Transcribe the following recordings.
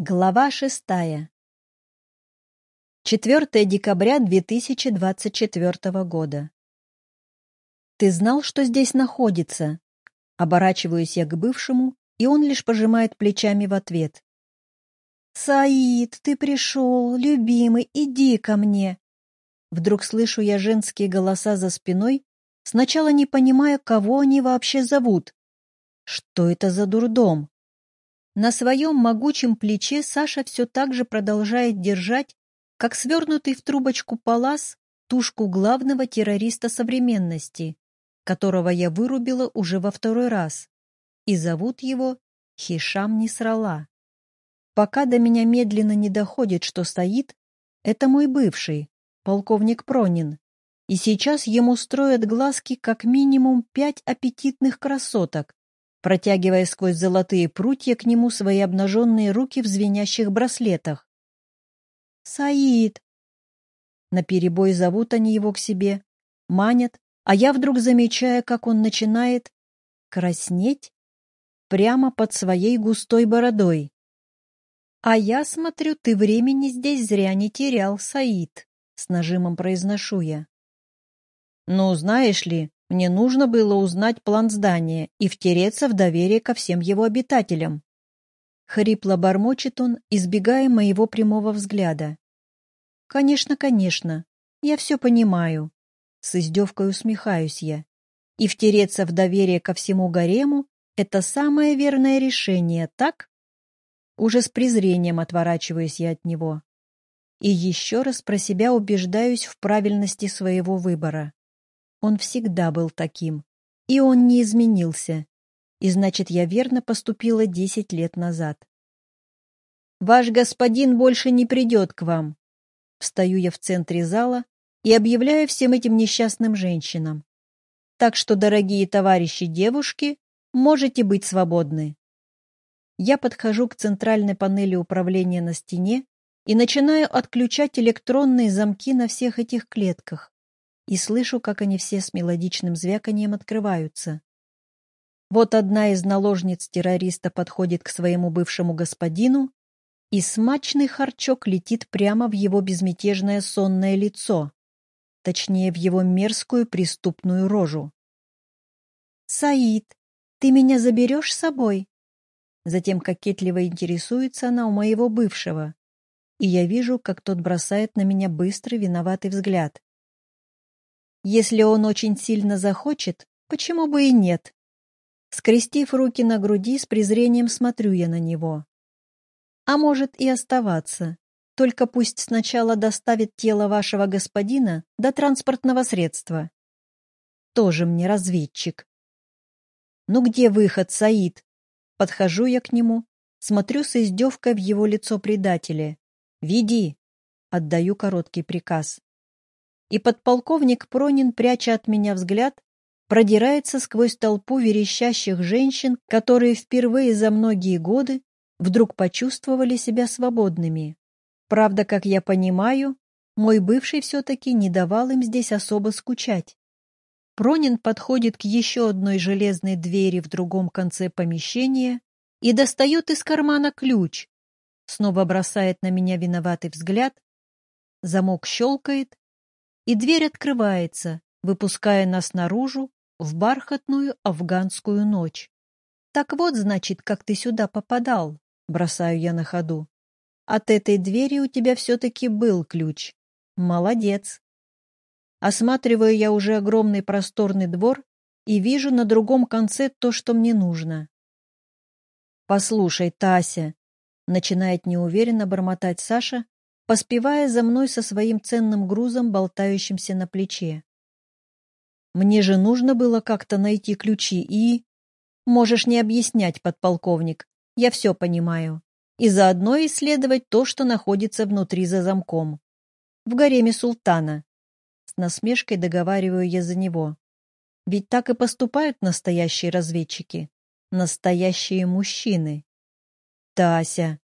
Глава шестая. 4 декабря 2024 года. «Ты знал, что здесь находится?» Оборачиваюсь я к бывшему, и он лишь пожимает плечами в ответ. «Саид, ты пришел, любимый, иди ко мне!» Вдруг слышу я женские голоса за спиной, сначала не понимая, кого они вообще зовут. Что это за дурдом? На своем могучем плече Саша все так же продолжает держать, как свернутый в трубочку палас, тушку главного террориста современности, которого я вырубила уже во второй раз, и зовут его Хишам Нисрала. Пока до меня медленно не доходит, что стоит, это мой бывший, полковник Пронин, и сейчас ему строят глазки как минимум пять аппетитных красоток, протягивая сквозь золотые прутья к нему свои обнаженные руки в звенящих браслетах. «Саид!» Наперебой зовут они его к себе, манят, а я вдруг замечаю, как он начинает краснеть прямо под своей густой бородой. «А я смотрю, ты времени здесь зря не терял, Саид», — с нажимом произношу я. «Ну, знаешь ли, мне нужно было узнать план здания и втереться в доверие ко всем его обитателям. Хрипло бормочет он, избегая моего прямого взгляда. «Конечно, конечно, я все понимаю». С издевкой усмехаюсь я. «И втереться в доверие ко всему гарему — это самое верное решение, так?» Уже с презрением отворачиваюсь я от него. И еще раз про себя убеждаюсь в правильности своего выбора. Он всегда был таким. И он не изменился. И значит, я верно поступила десять лет назад. «Ваш господин больше не придет к вам!» Встаю я в центре зала и объявляю всем этим несчастным женщинам. Так что, дорогие товарищи девушки, можете быть свободны. Я подхожу к центральной панели управления на стене и начинаю отключать электронные замки на всех этих клетках и слышу, как они все с мелодичным звяканием открываются. Вот одна из наложниц террориста подходит к своему бывшему господину, и смачный харчок летит прямо в его безмятежное сонное лицо, точнее, в его мерзкую преступную рожу. «Саид, ты меня заберешь с собой?» Затем кокетливо интересуется она у моего бывшего, и я вижу, как тот бросает на меня быстрый виноватый взгляд. Если он очень сильно захочет, почему бы и нет? Скрестив руки на груди, с презрением смотрю я на него. А может и оставаться. Только пусть сначала доставит тело вашего господина до транспортного средства. Тоже мне разведчик. Ну где выход, Саид? Подхожу я к нему, смотрю с издевкой в его лицо предателя. «Веди!» — отдаю короткий приказ и подполковник Пронин, пряча от меня взгляд, продирается сквозь толпу верещащих женщин, которые впервые за многие годы вдруг почувствовали себя свободными. Правда, как я понимаю, мой бывший все-таки не давал им здесь особо скучать. Пронин подходит к еще одной железной двери в другом конце помещения и достает из кармана ключ. Снова бросает на меня виноватый взгляд. Замок щелкает, и дверь открывается, выпуская нас наружу в бархатную афганскую ночь. «Так вот, значит, как ты сюда попадал», — бросаю я на ходу. «От этой двери у тебя все-таки был ключ. Молодец». Осматриваю я уже огромный просторный двор и вижу на другом конце то, что мне нужно. «Послушай, Тася», — начинает неуверенно бормотать Саша, поспевая за мной со своим ценным грузом, болтающимся на плече. Мне же нужно было как-то найти ключи и... Можешь не объяснять, подполковник, я все понимаю. И заодно исследовать то, что находится внутри за замком. В гареме султана. С насмешкой договариваю я за него. Ведь так и поступают настоящие разведчики. Настоящие мужчины. Тася,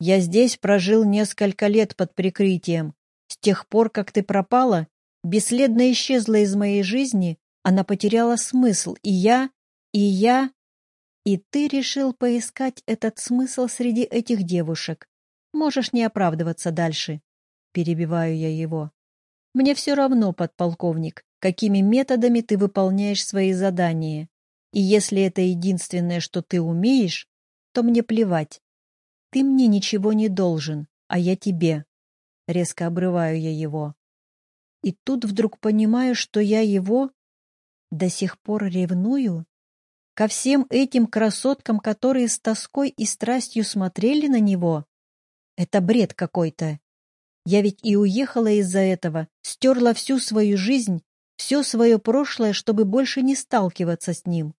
я здесь прожил несколько лет под прикрытием. С тех пор, как ты пропала, бесследно исчезла из моей жизни, она потеряла смысл, и я... и я... И ты решил поискать этот смысл среди этих девушек. Можешь не оправдываться дальше. Перебиваю я его. Мне все равно, подполковник, какими методами ты выполняешь свои задания. И если это единственное, что ты умеешь, то мне плевать. Ты мне ничего не должен, а я тебе. Резко обрываю я его. И тут вдруг понимаю, что я его до сих пор ревную ко всем этим красоткам, которые с тоской и страстью смотрели на него. Это бред какой-то. Я ведь и уехала из-за этого, стерла всю свою жизнь, все свое прошлое, чтобы больше не сталкиваться с ним.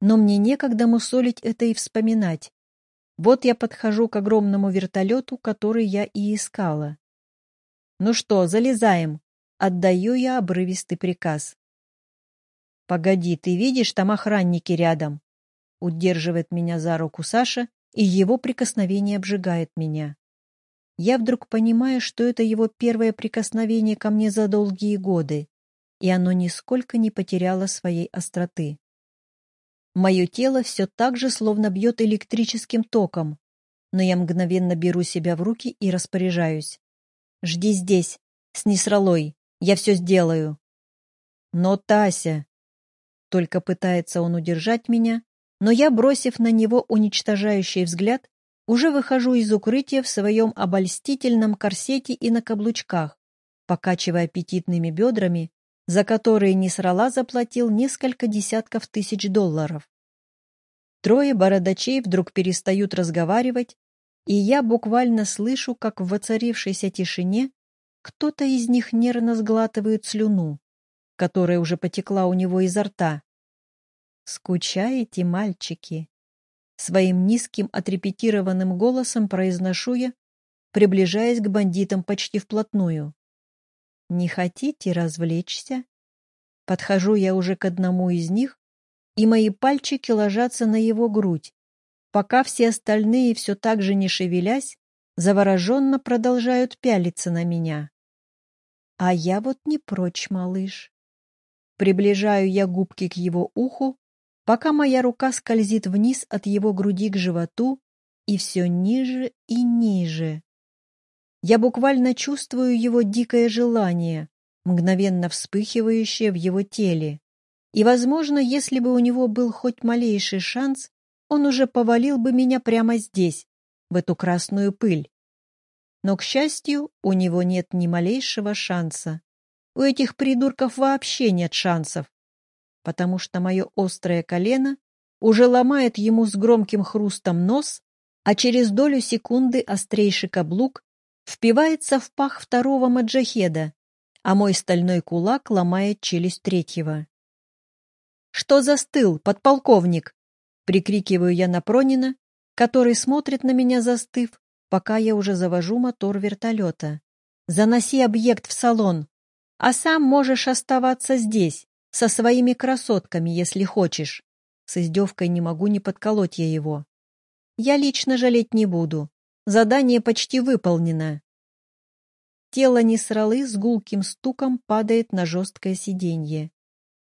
Но мне некогда мусолить это и вспоминать. Вот я подхожу к огромному вертолету, который я и искала. «Ну что, залезаем?» Отдаю я обрывистый приказ. «Погоди, ты видишь, там охранники рядом?» Удерживает меня за руку Саша, и его прикосновение обжигает меня. Я вдруг понимаю, что это его первое прикосновение ко мне за долгие годы, и оно нисколько не потеряло своей остроты. Мое тело все так же словно бьет электрическим током, но я мгновенно беру себя в руки и распоряжаюсь. «Жди здесь, с Несралой, я все сделаю». «Но, Тася...» Только пытается он удержать меня, но я, бросив на него уничтожающий взгляд, уже выхожу из укрытия в своем обольстительном корсете и на каблучках, покачивая аппетитными бедрами за которые Несрала заплатил несколько десятков тысяч долларов. Трое бородачей вдруг перестают разговаривать, и я буквально слышу, как в воцарившейся тишине кто-то из них нервно сглатывает слюну, которая уже потекла у него изо рта. «Скучаете, мальчики?» Своим низким отрепетированным голосом произношу я, приближаясь к бандитам почти вплотную. Не хотите развлечься? Подхожу я уже к одному из них, и мои пальчики ложатся на его грудь, пока все остальные, все так же не шевелясь, завороженно продолжают пялиться на меня. А я вот не прочь, малыш. Приближаю я губки к его уху, пока моя рука скользит вниз от его груди к животу и все ниже и ниже. Я буквально чувствую его дикое желание, мгновенно вспыхивающее в его теле. И, возможно, если бы у него был хоть малейший шанс, он уже повалил бы меня прямо здесь, в эту красную пыль. Но, к счастью, у него нет ни малейшего шанса. У этих придурков вообще нет шансов, потому что мое острое колено уже ломает ему с громким хрустом нос, а через долю секунды острейший каблук впивается в пах второго маджахеда, а мой стальной кулак ломает челюсть третьего. «Что застыл, подполковник?» — прикрикиваю я на Пронина, который смотрит на меня застыв, пока я уже завожу мотор вертолета. «Заноси объект в салон, а сам можешь оставаться здесь, со своими красотками, если хочешь». С издевкой не могу не подколоть я его. Я лично жалеть не буду. Задание почти выполнено. Тело Несралы с гулким стуком падает на жесткое сиденье.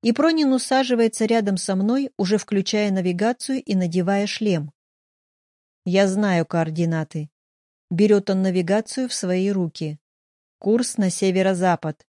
И Пронин усаживается рядом со мной, уже включая навигацию и надевая шлем. Я знаю координаты. Берет он навигацию в свои руки. Курс на северо-запад.